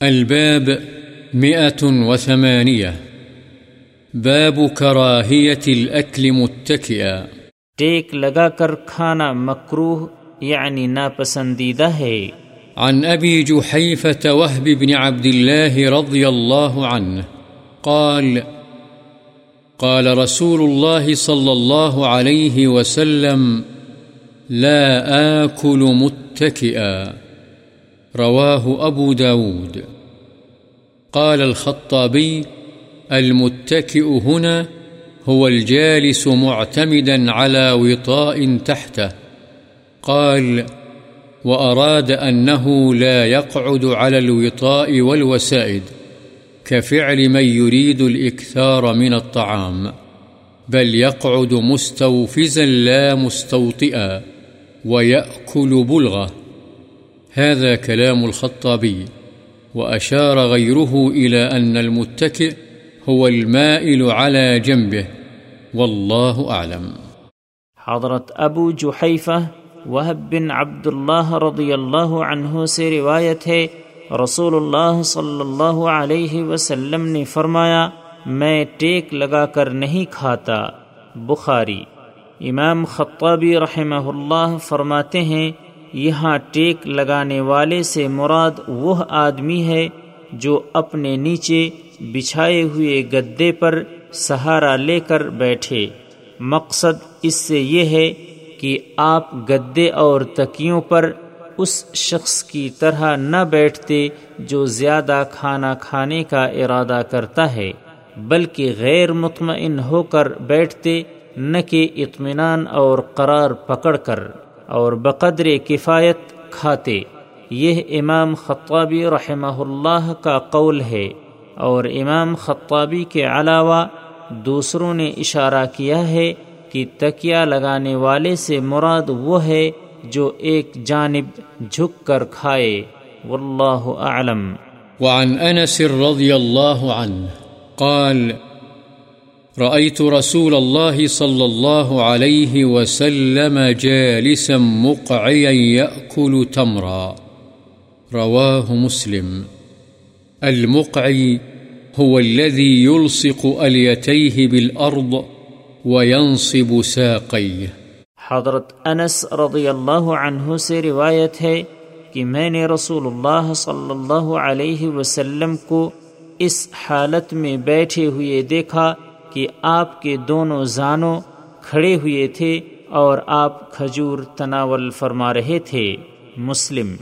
الباب مئة وثمانية. باب كراهية الأكل متكئا. ٹیک لگا کر کھانا مکروہ یعنی ناپسندیدہ ہے۔ عن أبي جحيفة وهب بن عبد الله رضي الله عنه قال قال رسول الله صلى الله عليه وسلم لا آكل متكئا. رواه أبو داود. قال الخطابي، المتكئ هنا هو الجالس معتمدا على وطاء تحته. قال وأراد أنه لا يقعد على الوطاء والوسائد، كفعل من يريد الإكثار من الطعام، بل يقعد مستوفزا لا مستوطئا، ويأكل بلغة هذا كلام الخطابي، وأشار غيره إلى أن المتكئ هو المائل على جنبه، والله أعلم. حضرت ابو جحیفہ وہب بن عبد اللہ رضی اللہ عنہ سے روایت ہے، رسول اللہ صلی اللہ علیہ وسلم نے فرمایا، میں ٹیک لگا کر نہیں کھاتا۔ بخاری۔ امام خطابی رحمہ اللہ فرماتے ہیں یہاں ٹیک لگانے والے سے مراد وہ آدمی ہے جو اپنے نیچے بچھائے ہوئے گدے پر سہارا لے کر بیٹھے۔ مقصد اس سے یہ ہے کہ آپ گدے اور تکیوں پر اس شخص کی طرح نہ بیٹھتے جو زیادہ کھانا کھانے کا ارادہ کرتا ہے، بلکہ غیر مطمئن ہو کر بیٹھتے، نہ کہ اطمینان اور قرار پکڑ کر۔ اور بقدر کفایت کھاتے۔ یہ امام خطابی رحمہ اللہ کا قول ہے اور امام خطابی کے علاوہ دوسروں نے اشارہ کیا ہے کہ تکیہ لگانے والے سے مراد وہ ہے جو ایک جانب جھک کر کھائے۔ واللہ اعلم۔ وعن أنس رضي الله عنه قال رأيت رسول الله صلى الله عليه وسلم جالسا مقعيا يأكل تمرا. رواه مسلم. المقعي هو الذي يلصق أليتيه بالأرض وينصب ساقيه. حضرت انس رضی اللہ عنہ سے روایت ہے کہ میں نے رسول اللہ صلی اللہ علیہ وسلم کو اس حالت میں بیٹھے ہوئے دیکھا کہ آپ کے دونوں زانوں کھڑے ہوئے تھے اور آپ کھجور تناول فرما رہے تھے۔ مسلم